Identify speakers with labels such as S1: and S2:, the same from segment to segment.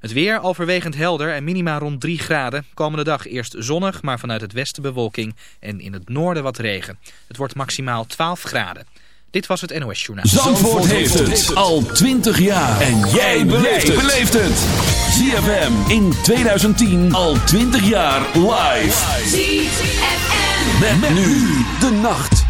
S1: Het weer overwegend helder en minima rond 3 graden. Komende dag eerst zonnig, maar vanuit het westen bewolking en in het noorden wat regen. Het wordt maximaal 12 graden. Dit was het NOS Journaal.
S2: Zandvoort, heeft het al 20 jaar. En jij beleeft het. ZFM in 2010 al 20 jaar live. ZFM. met nu de nacht.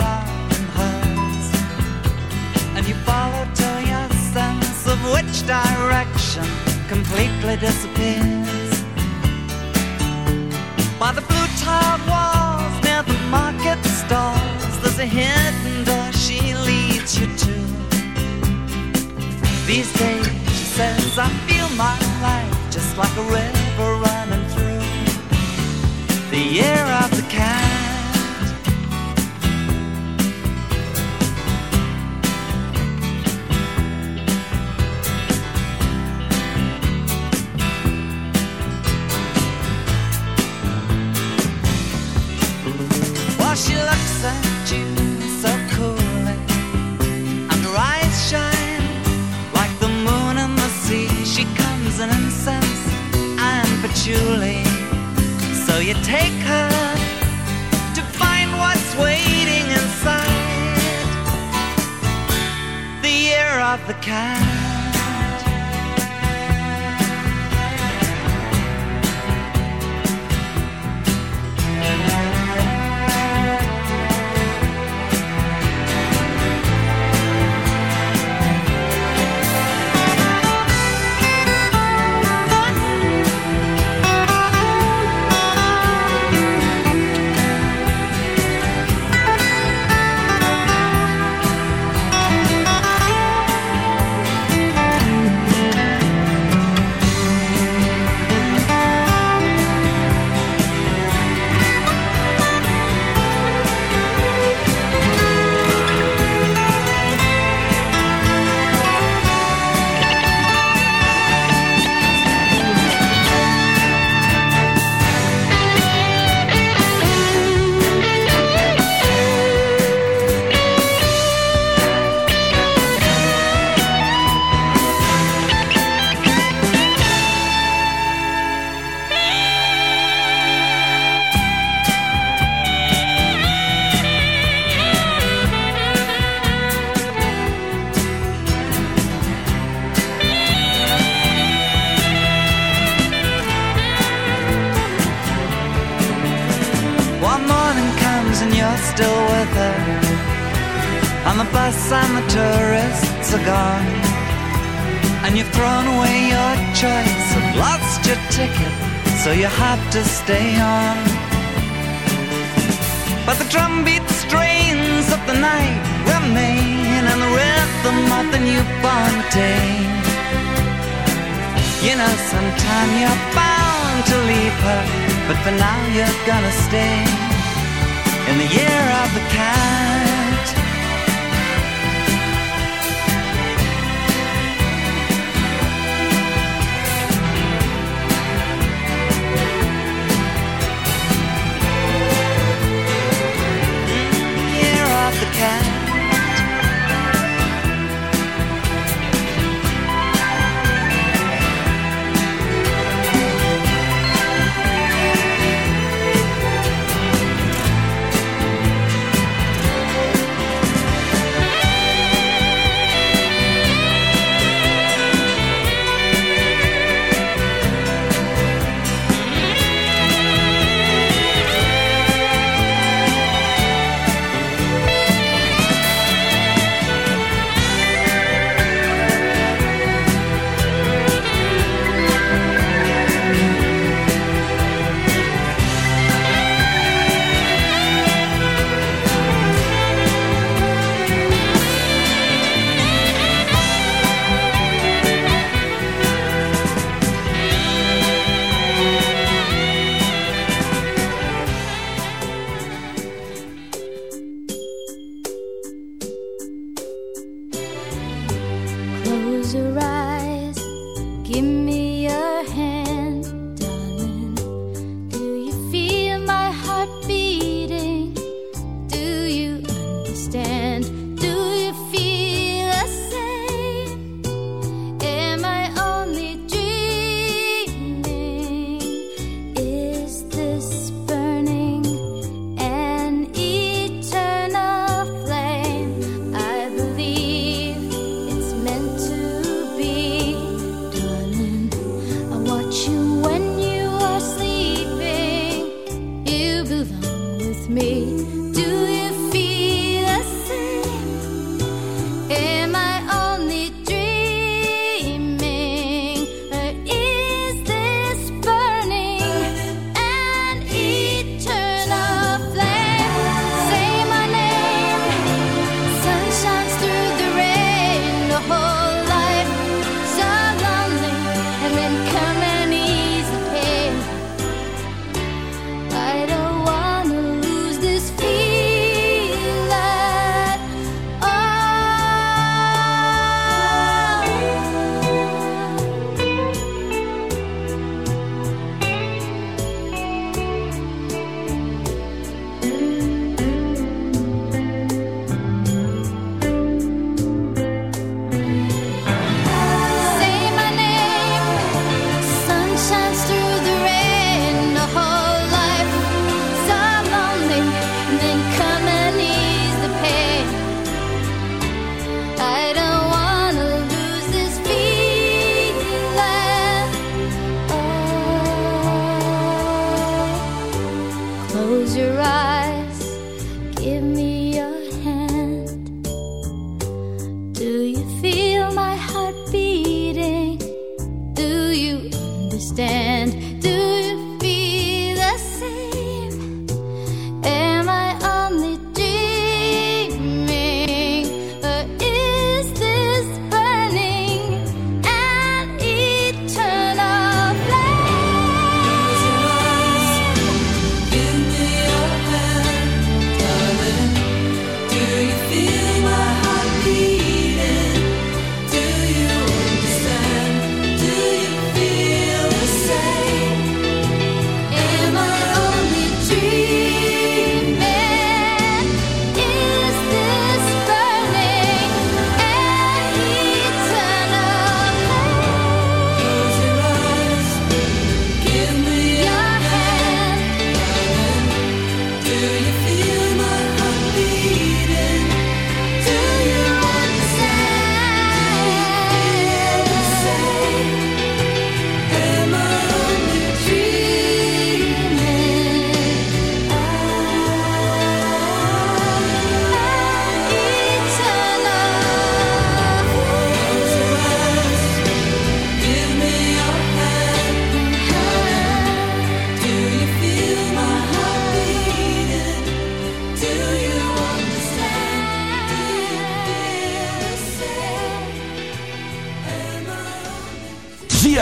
S3: direction completely disappears. By the blue tiled walls near the market stalls, there's a hidden door she leads you to. These days, she says, I feel my life just like a river running through the year of the cat. kind.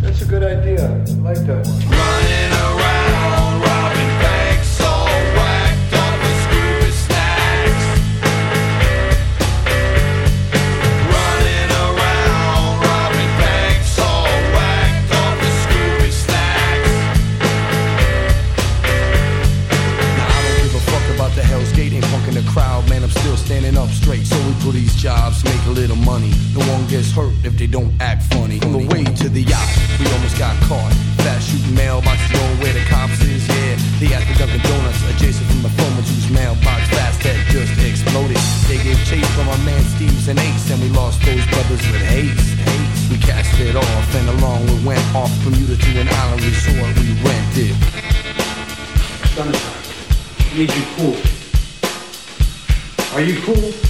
S4: That's a good idea. I like that one.
S5: Running around, robbing banks, all whacked up with Scooby snacks. Running around, robbing banks, all whacked up with Scooby snacks.
S6: Now I don't give a fuck about the Hell's Gate, ain't punking the crowd, man. I'm still standing up straight. So do these jobs, make a little money. No one gets hurt if they don't act funny. On the way to the yacht, we almost got caught. Fast shooting mailboxes, going where the cops is, yeah. They at the Dunkin' Donuts, adjacent from the former whose mailbox fast had just exploded. They gave chase from our man Steve's and Ace, and we lost those brothers with haste. We cast it off, and along we went off Bermuda to an island resort we rented.
S4: Sunshine. Need you cool. Are you cool?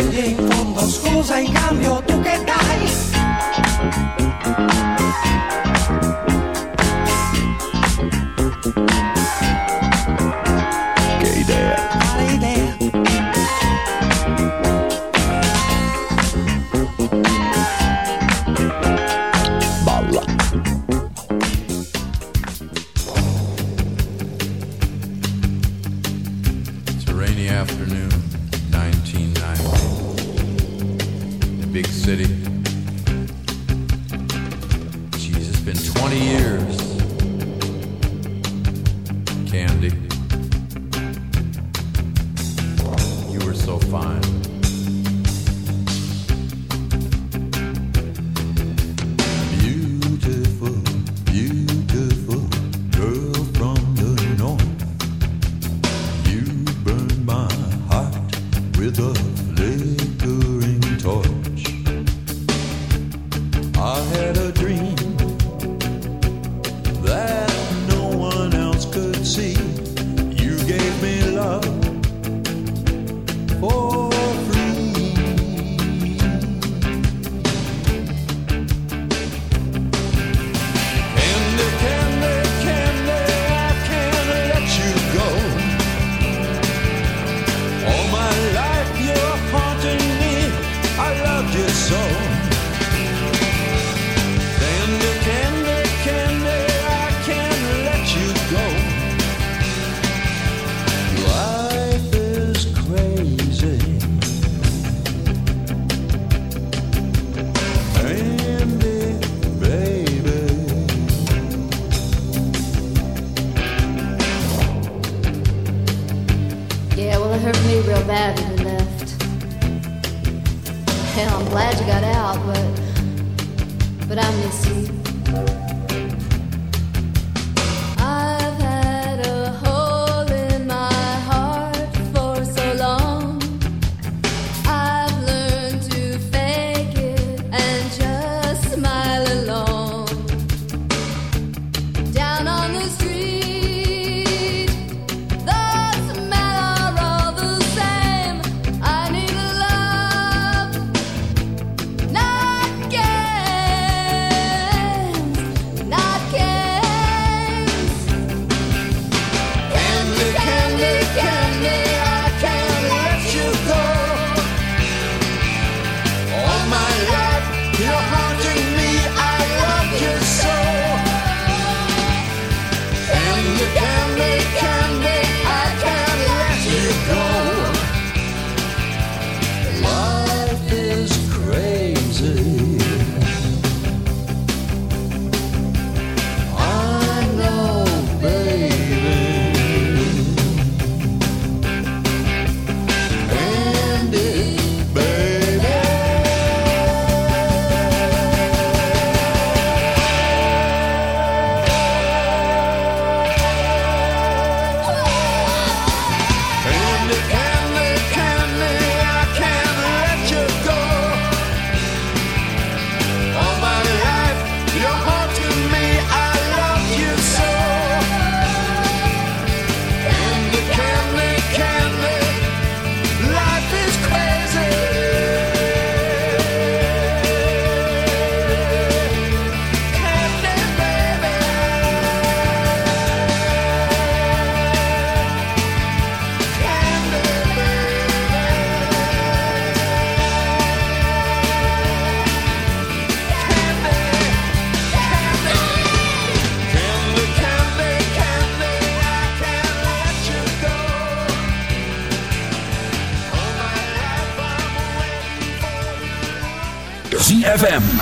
S7: In fondo. Scusa in cambio tu che dai?
S5: So fine.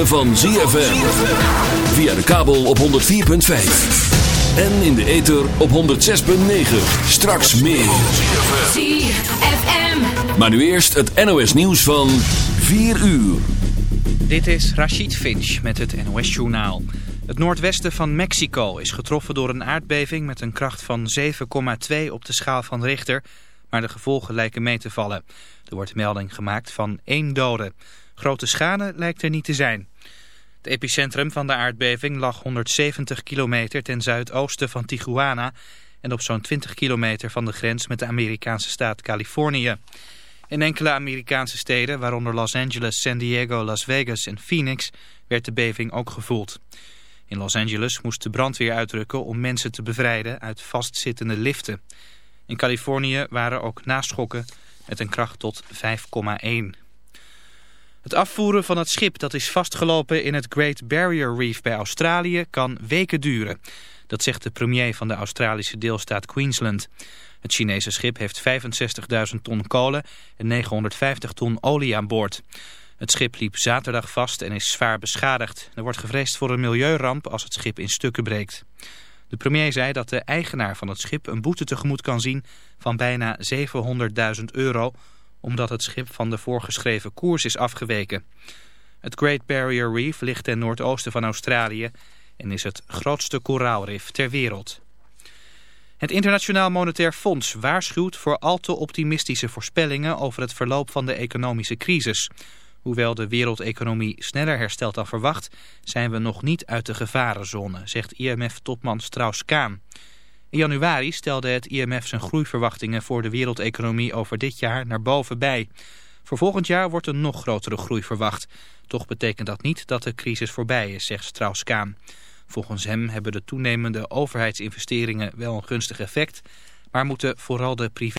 S2: Ritme van ZFM. Via de kabel op 104.5. En in de ether op 106.9. Straks meer.
S8: ZFM.
S2: Maar nu eerst het NOS nieuws van 4 uur.
S1: Dit is Rachid Finch met het NOS Journaal. Het noordwesten van Mexico is getroffen door een aardbeving met een kracht van 7,2 op de schaal van Richter, maar de gevolgen lijken mee te vallen. Er wordt melding gemaakt van één dode. Grote schade lijkt er niet te zijn. Het epicentrum van de aardbeving lag 170 kilometer ten zuidoosten van Tijuana en op zo'n 20 kilometer van de grens met de Amerikaanse staat Californië. In enkele Amerikaanse steden, waaronder Los Angeles, San Diego, Las Vegas en Phoenix, werd de beving ook gevoeld. In Los Angeles moest de brandweer uitrukken om mensen te bevrijden uit vastzittende liften. In Californië waren ook naschokken met een kracht tot 5,1. Het afvoeren van het schip dat is vastgelopen in het Great Barrier Reef bij Australië kan weken duren. Dat zegt de premier van de Australische deelstaat Queensland. Het Chinese schip heeft 65.000 ton kolen en 950 ton olie aan boord. Het schip liep zaterdag vast en is zwaar beschadigd. Er wordt gevreesd voor een milieuramp als het schip in stukken breekt. De premier zei dat de eigenaar van het schip een boete tegemoet kan zien van bijna 700.000 euro... omdat het schip van de voorgeschreven koers is afgeweken. Het Great Barrier Reef ligt ten noordoosten van Australië... en is het grootste koraalrif ter wereld. Het Internationaal Monetair Fonds waarschuwt voor al te optimistische voorspellingen over het verloop van de economische crisis. Hoewel de wereldeconomie sneller herstelt dan verwacht, zijn we nog niet uit de gevarenzone, zegt IMF-topman Strauss-Kaan. In januari stelde het IMF zijn groeiverwachtingen voor de wereldeconomie over dit jaar naar boven bij. Voor volgend jaar wordt een nog grotere groei verwacht. Toch betekent dat niet dat de crisis voorbij is, zegt Strauss-Kaan. Volgens hem hebben de toenemende overheidsinvesteringen wel een gunstig effect, maar moeten vooral de privé